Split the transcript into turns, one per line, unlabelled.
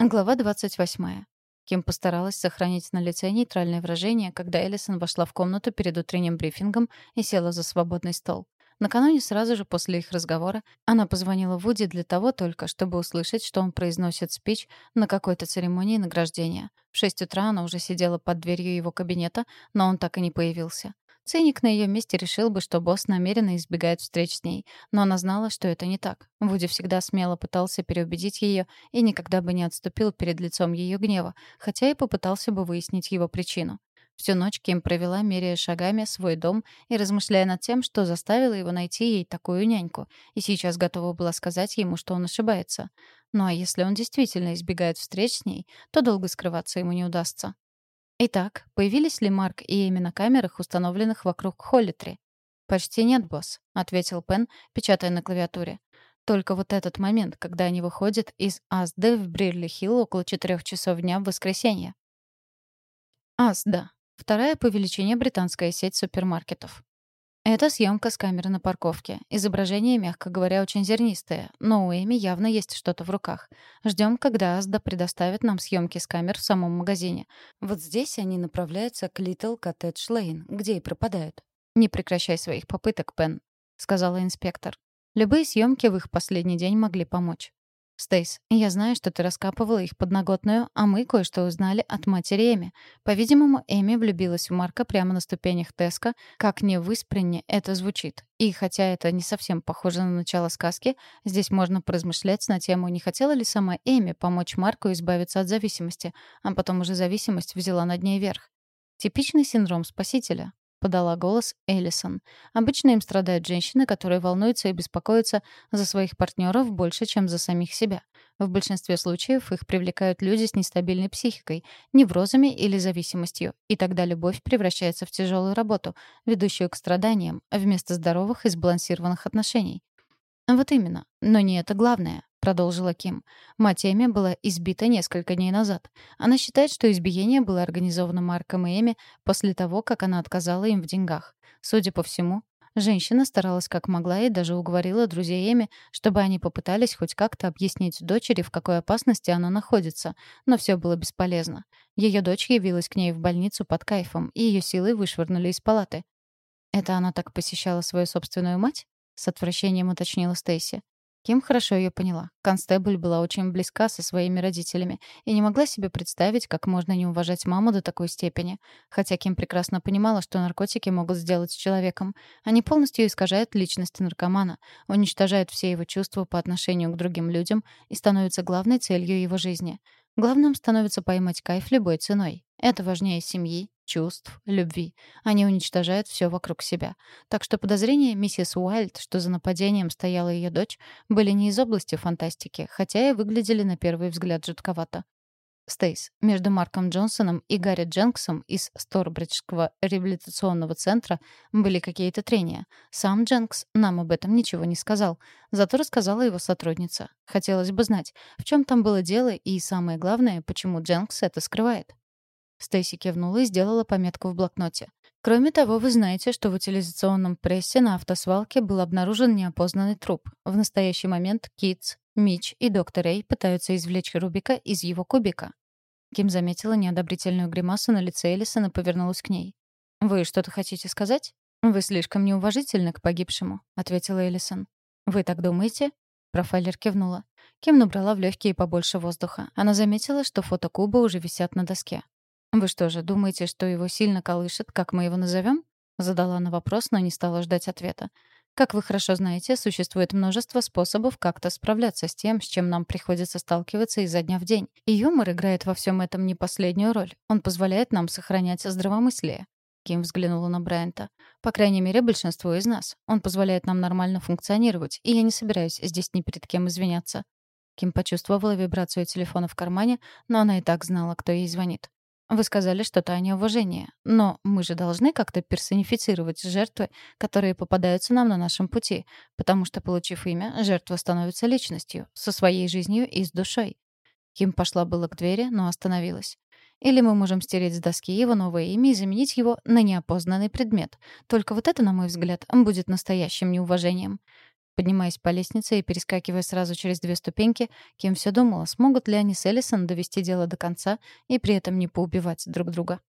Глава 28. Ким постаралась сохранить на лице нейтральное выражение, когда Эллисон вошла в комнату перед утренним брифингом и села за свободный стол. Накануне, сразу же после их разговора, она позвонила Вуди для того только, чтобы услышать, что он произносит спич на какой-то церемонии награждения. В шесть утра она уже сидела под дверью его кабинета, но он так и не появился. Циник на ее месте решил бы, что босс намеренно избегает встреч с ней, но она знала, что это не так. Вуди всегда смело пытался переубедить ее и никогда бы не отступил перед лицом ее гнева, хотя и попытался бы выяснить его причину. Всю ночь Ким провела, меряя шагами свой дом и размышляя над тем, что заставило его найти ей такую няньку, и сейчас готова была сказать ему, что он ошибается. Ну а если он действительно избегает встреч с ней, то долго скрываться ему не удастся. Итак, появились ли Марк и Эми на камерах, установленных вокруг Холлитри? «Почти нет, босс», — ответил Пен, печатая на клавиатуре. «Только вот этот момент, когда они выходят из Асды в Брирли-Хилл около четырех часов дня в воскресенье». Асда. Вторая по величине британская сеть супермаркетов. Это съемка с камеры на парковке. Изображение, мягко говоря, очень зернистое, но у Эми явно есть что-то в руках. Ждем, когда Азда предоставит нам съемки с камер в самом магазине. Вот здесь они направляются к Литл Коттедж Лейн, где и пропадают. «Не прекращай своих попыток, Пен», — сказала инспектор. Любые съемки в их последний день могли помочь. «Стейс, я знаю, что ты раскапывала их подноготную, а мы кое-что узнали от матери Эми. По-видимому, Эми влюбилась в Марка прямо на ступенях Теска, как не в это звучит. И хотя это не совсем похоже на начало сказки, здесь можно поразмышлять на тему, не хотела ли сама Эми помочь Марку избавиться от зависимости, а потом уже зависимость взяла над ней верх. Типичный синдром спасителя. — подала голос Эллисон. «Обычно им страдают женщины, которые волнуются и беспокоятся за своих партнеров больше, чем за самих себя. В большинстве случаев их привлекают люди с нестабильной психикой, неврозами или зависимостью, и тогда любовь превращается в тяжелую работу, ведущую к страданиям, вместо здоровых и сбалансированных отношений. Вот именно. Но не это главное. — продолжила Ким. Мать Эми была избита несколько дней назад. Она считает, что избиение было организовано Марком и Эми после того, как она отказала им в деньгах. Судя по всему, женщина старалась как могла и даже уговорила друзей Эми, чтобы они попытались хоть как-то объяснить дочери, в какой опасности она находится. Но все было бесполезно. Ее дочь явилась к ней в больницу под кайфом, и ее силой вышвырнули из палаты. «Это она так посещала свою собственную мать?» — с отвращением уточнила Стейси. Ким хорошо ее поняла. Констебль была очень близка со своими родителями и не могла себе представить, как можно не уважать маму до такой степени. Хотя Ким прекрасно понимала, что наркотики могут сделать с человеком. Они полностью искажают личность наркомана, уничтожают все его чувства по отношению к другим людям и становятся главной целью его жизни. Главным становится поймать кайф любой ценой. Это важнее семьи, чувств, любви. Они уничтожают все вокруг себя. Так что подозрения миссис Уайльд, что за нападением стояла ее дочь, были не из области фантастики, хотя и выглядели на первый взгляд жутковато. Стейс, между Марком Джонсоном и Гарри Дженксом из Сторбриджского реабилитационного центра были какие-то трения. Сам Дженкс нам об этом ничего не сказал, зато рассказала его сотрудница. Хотелось бы знать, в чем там было дело и, самое главное, почему Дженкс это скрывает. Стейси кивнула и сделала пометку в блокноте. Кроме того, вы знаете, что в утилизационном прессе на автосвалке был обнаружен неопознанный труп. В настоящий момент Китс, Мич и доктор Рэй пытаются извлечь Рубика из его кубика. Ким заметила неодобрительную гримасу на лице Элисон и повернулась к ней. «Вы что-то хотите сказать?» «Вы слишком неуважительны к погибшему», — ответила Элисон. «Вы так думаете?» Профайлер кивнула. Ким набрала в легкие побольше воздуха. Она заметила, что фото Куба уже висят на доске. «Вы что же, думаете, что его сильно колышет, как мы его назовем?» Задала она вопрос, но не стала ждать ответа. Как вы хорошо знаете, существует множество способов как-то справляться с тем, с чем нам приходится сталкиваться изо дня в день. И юмор играет во всем этом не последнюю роль. Он позволяет нам сохранять здравомыслие. Ким взглянула на Брайанта. «По крайней мере, большинству из нас. Он позволяет нам нормально функционировать, и я не собираюсь здесь ни перед кем извиняться». Ким почувствовала вибрацию телефона в кармане, но она и так знала, кто ей звонит. Вы сказали что-то о неуважении. Но мы же должны как-то персонифицировать жертвы, которые попадаются нам на нашем пути, потому что, получив имя, жертва становится личностью, со своей жизнью и с душой. Ким пошла было к двери, но остановилась. Или мы можем стереть с доски его новое имя и заменить его на неопознанный предмет. Только вот это, на мой взгляд, будет настоящим неуважением. Поднимаясь по лестнице и перескакивая сразу через две ступеньки, Ким все думала, смогут ли они с Эллисон довести дело до конца и при этом не поубивать друг друга.